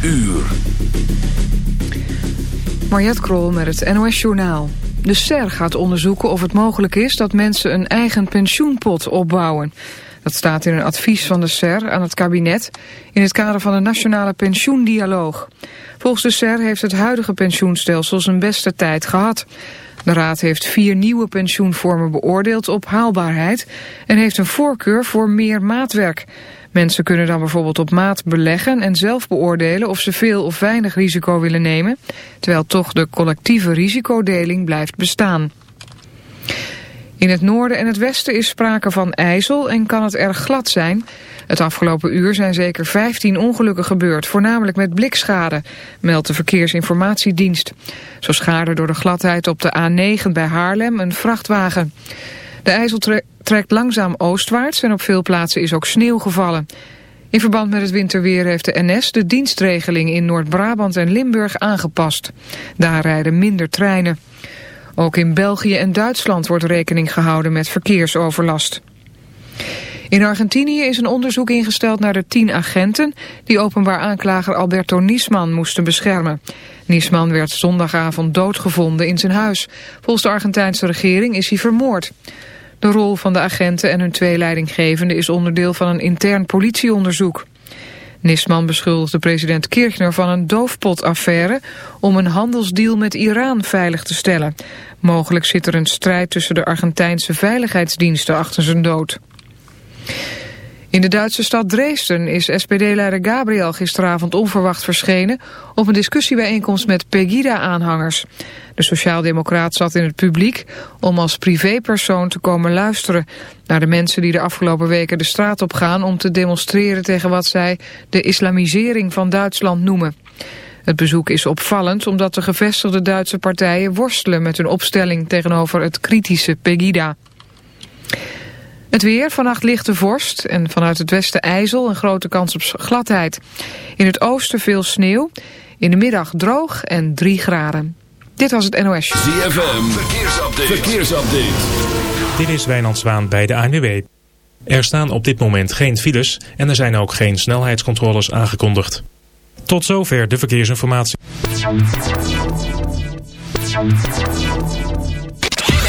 Uur. Mariette Krol met het NOS Journaal. De SER gaat onderzoeken of het mogelijk is dat mensen een eigen pensioenpot opbouwen. Dat staat in een advies van de SER aan het kabinet in het kader van de Nationale Pensioendialoog. Volgens de SER heeft het huidige pensioenstelsel zijn beste tijd gehad. De Raad heeft vier nieuwe pensioenvormen beoordeeld op haalbaarheid en heeft een voorkeur voor meer maatwerk. Mensen kunnen dan bijvoorbeeld op maat beleggen en zelf beoordelen of ze veel of weinig risico willen nemen, terwijl toch de collectieve risicodeling blijft bestaan. In het noorden en het westen is sprake van ijzel en kan het erg glad zijn. Het afgelopen uur zijn zeker 15 ongelukken gebeurd, voornamelijk met blikschade, meldt de Verkeersinformatiedienst. Zo schade door de gladheid op de A9 bij Haarlem een vrachtwagen. De ijzel trekt langzaam oostwaarts en op veel plaatsen is ook sneeuw gevallen. In verband met het winterweer heeft de NS de dienstregeling in Noord-Brabant en Limburg aangepast. Daar rijden minder treinen. Ook in België en Duitsland wordt rekening gehouden met verkeersoverlast. In Argentinië is een onderzoek ingesteld naar de tien agenten... die openbaar aanklager Alberto Nisman moesten beschermen. Nisman werd zondagavond doodgevonden in zijn huis. Volgens de Argentijnse regering is hij vermoord. De rol van de agenten en hun twee leidinggevenden is onderdeel van een intern politieonderzoek. Nisman beschuldigde president Kirchner van een doofpotaffaire om een handelsdeal met Iran veilig te stellen. Mogelijk zit er een strijd tussen de Argentijnse veiligheidsdiensten achter zijn dood. In de Duitse stad Dresden is SPD-leider Gabriel gisteravond onverwacht verschenen op een discussiebijeenkomst met Pegida-aanhangers. De sociaaldemocraat zat in het publiek om als privépersoon te komen luisteren naar de mensen die de afgelopen weken de straat op gaan om te demonstreren tegen wat zij de islamisering van Duitsland noemen. Het bezoek is opvallend omdat de gevestigde Duitse partijen worstelen met hun opstelling tegenover het kritische Pegida. Het weer, vannacht lichte vorst en vanuit het westen ijzel een grote kans op gladheid. In het oosten veel sneeuw, in de middag droog en 3 graden. Dit was het NOS. ZFM, verkeersupdate. verkeersupdate. Dit is Wijnand Zwaan bij de ANWB. Er staan op dit moment geen files en er zijn ook geen snelheidscontroles aangekondigd. Tot zover de verkeersinformatie.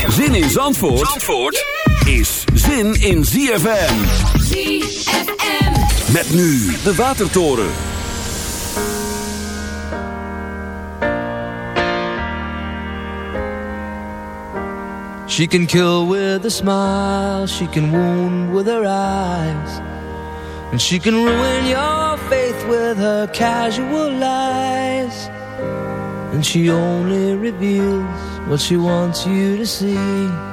Zin in Zandvoort, Zandvoort? is zin in ZFM. ZFM. Met nu de Watertoren. She can kill with a smile, she can wound with her eyes. And she can ruin your faith with her casual lies. And she only reveals what she wants you to see.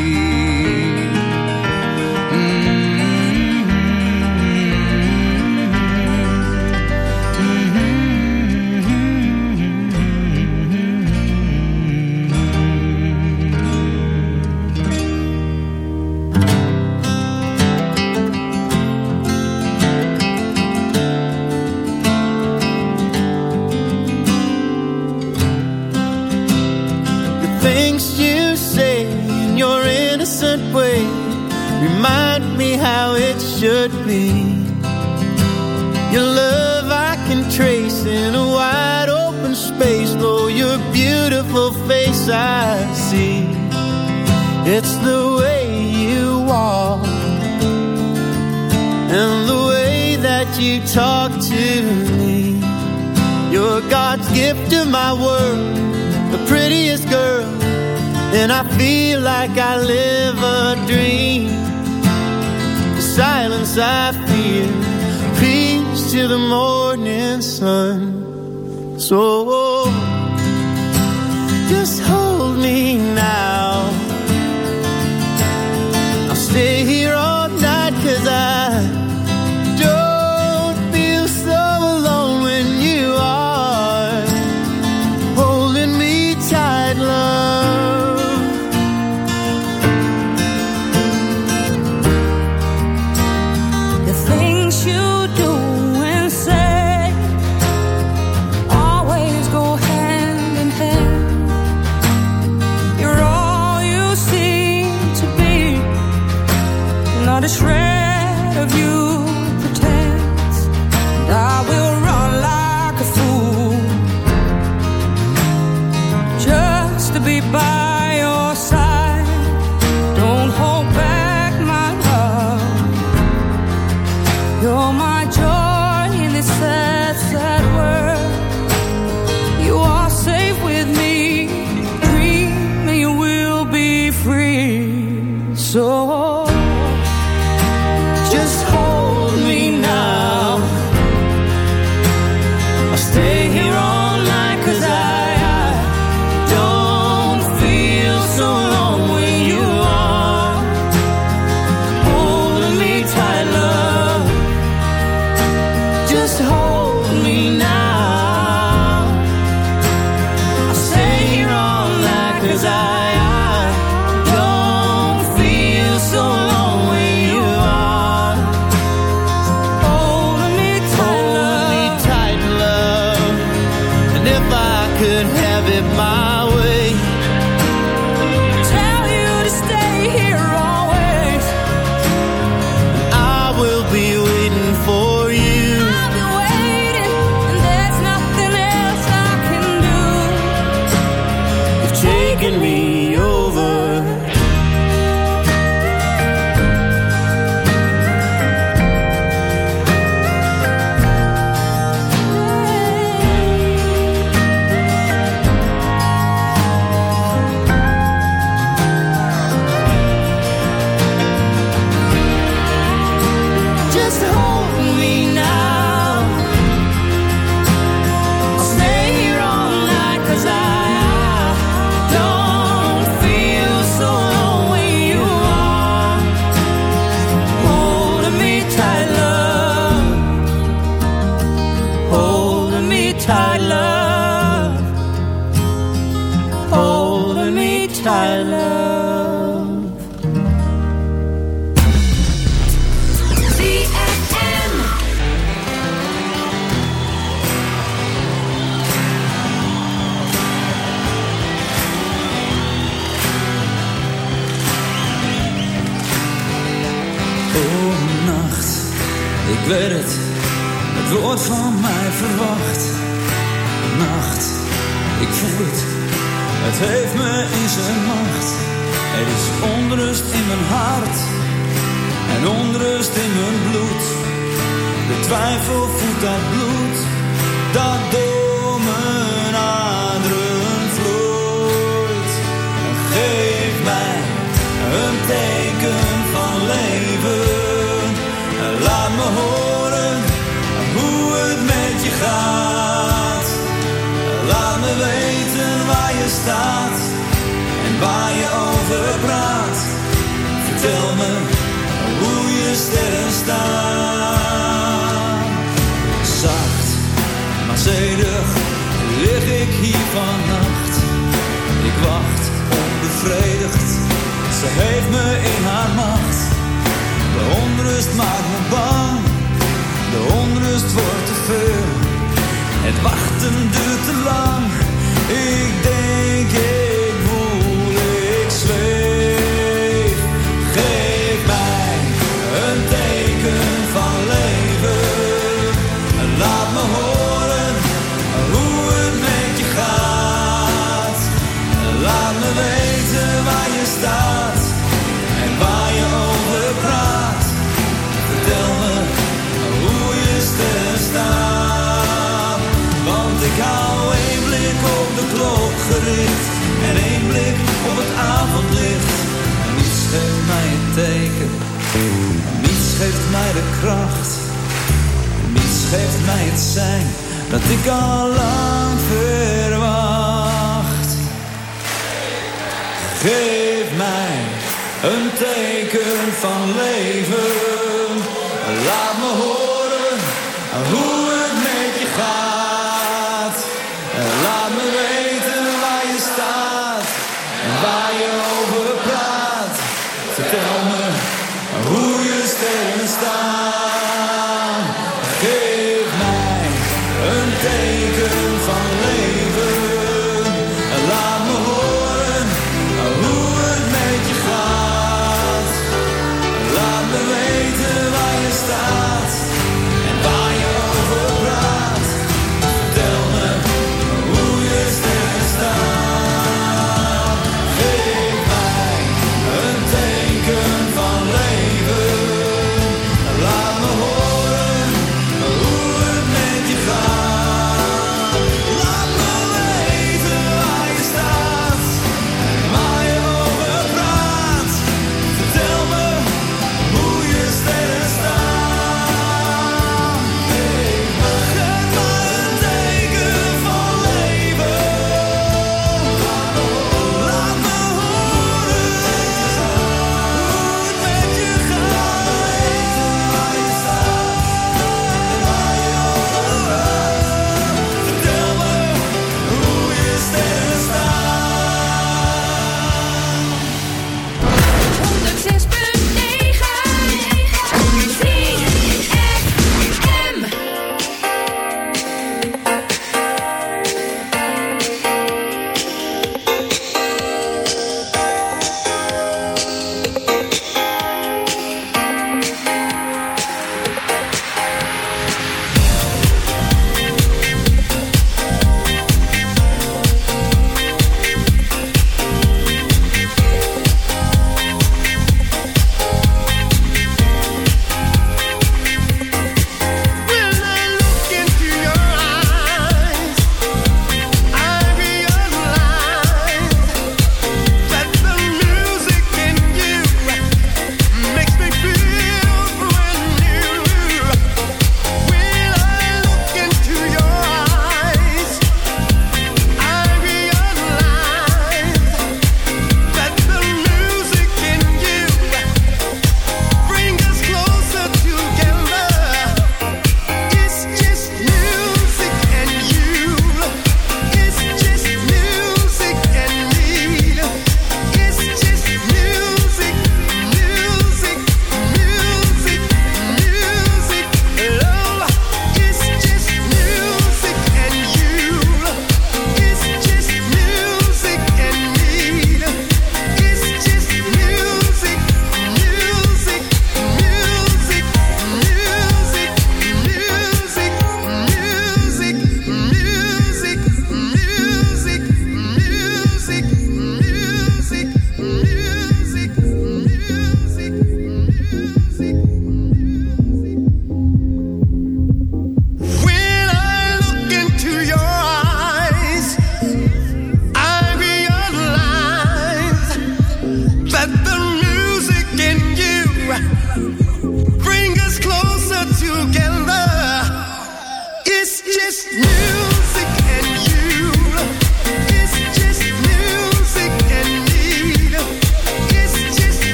And I feel like I live a dream. The silence I feel Peace to the morning sun. So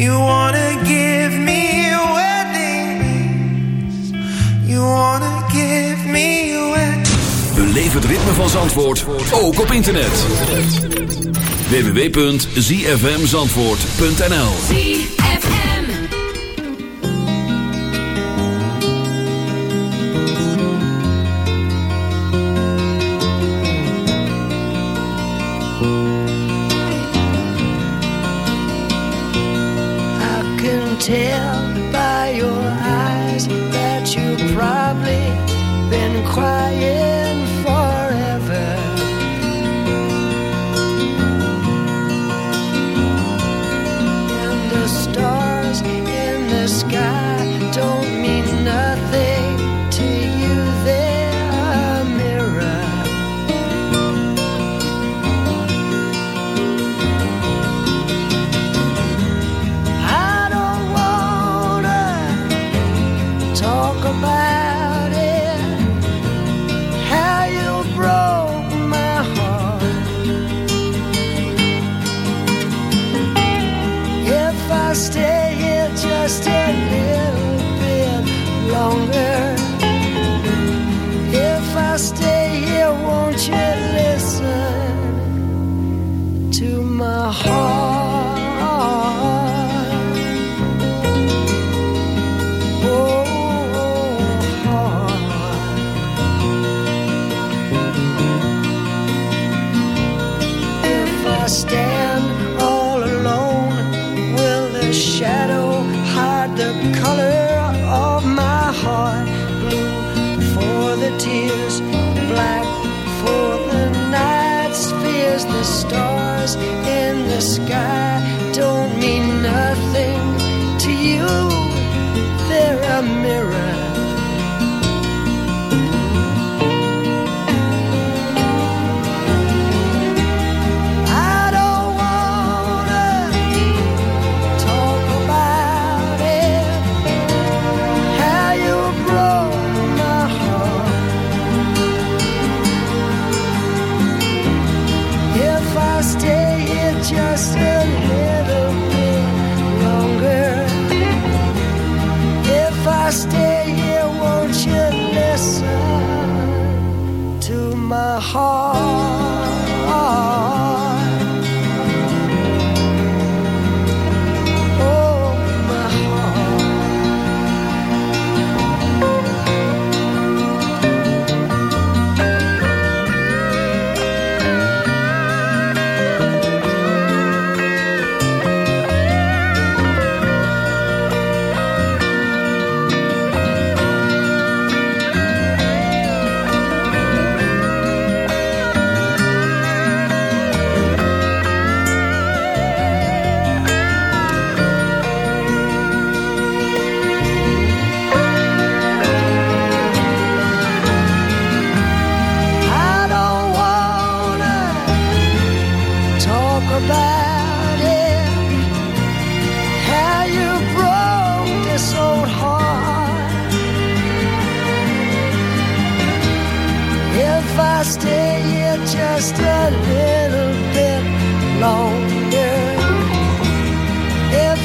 You wanna give me a wedding? You wanna give me a wedding? Beleef het ritme van Zandvoort ook op internet. www.zyfmzandvoort.nl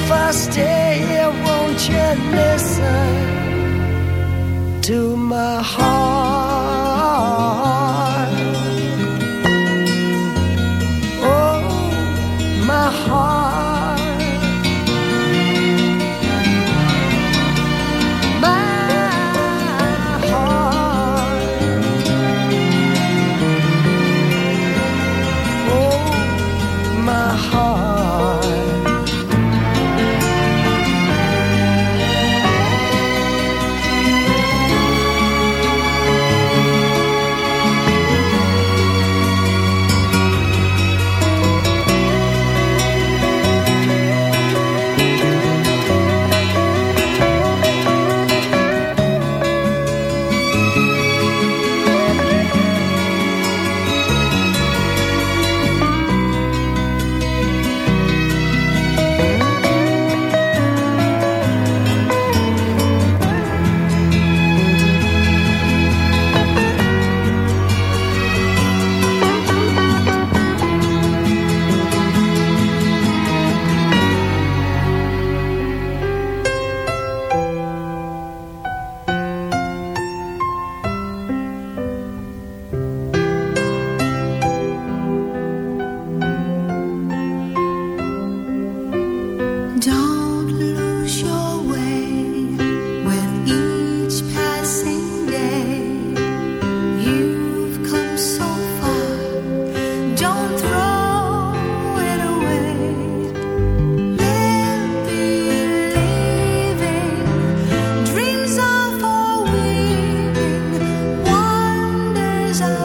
if I stay here, won't you listen to my heart? desire.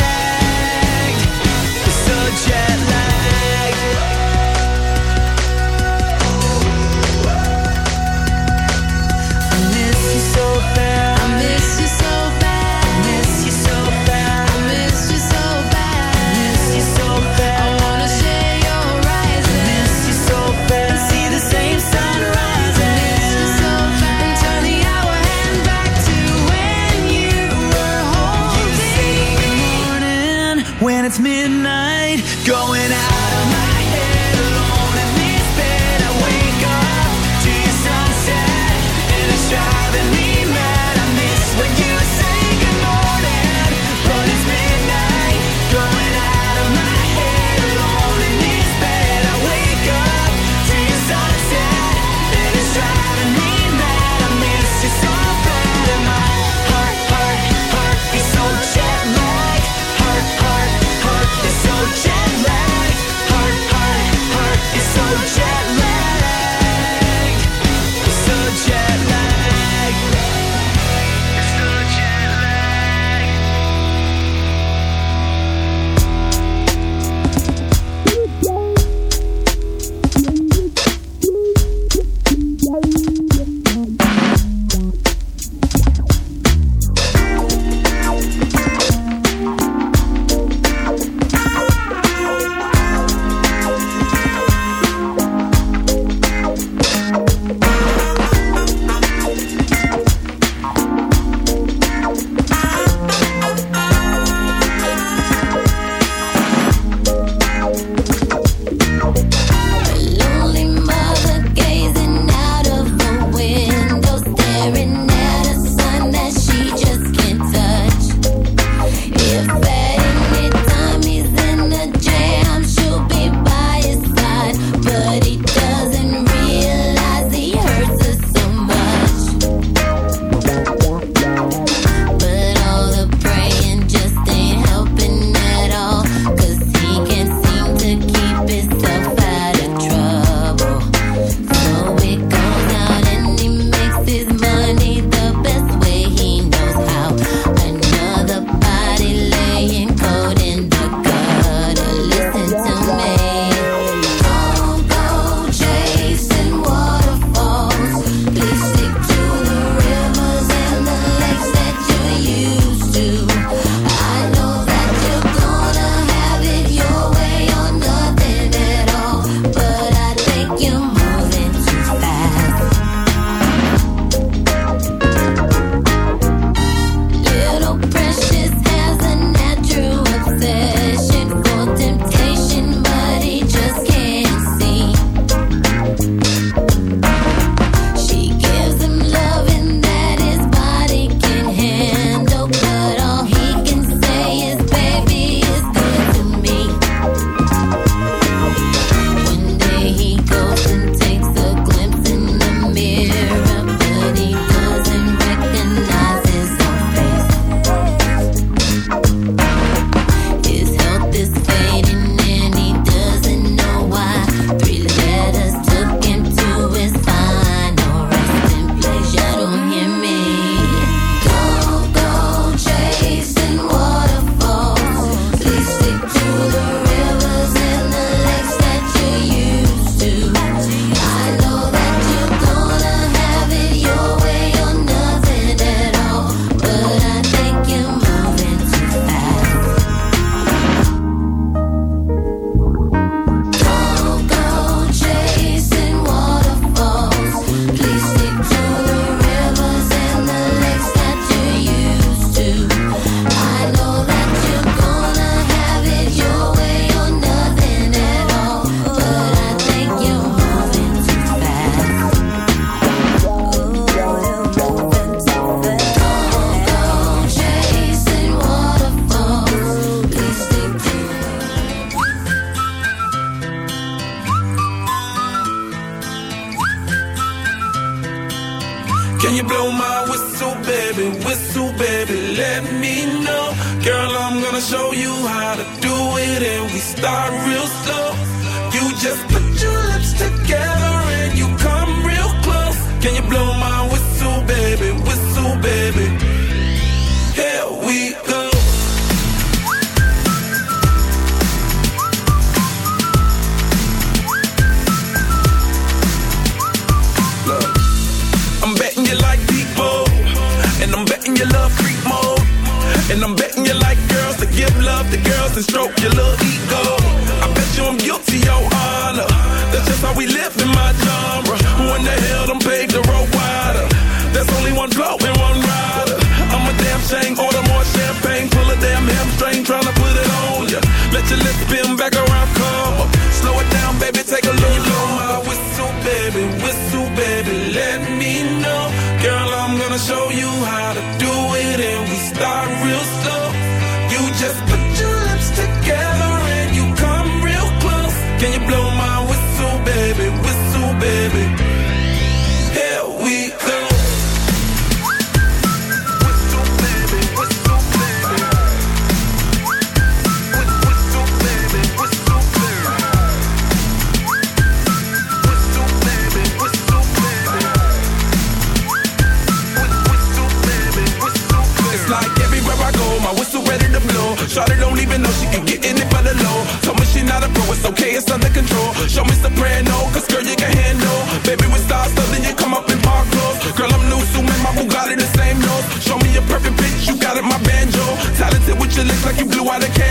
flipping back around okay, it's under control. Show me soprano, cause girl, you can handle. Baby, with stars, so then you come up in park clothes. Girl, I'm new, so man, my Bugatti the same nose. Show me a perfect pitch, you got it, my banjo. Talented with your lips like you blew out a candle.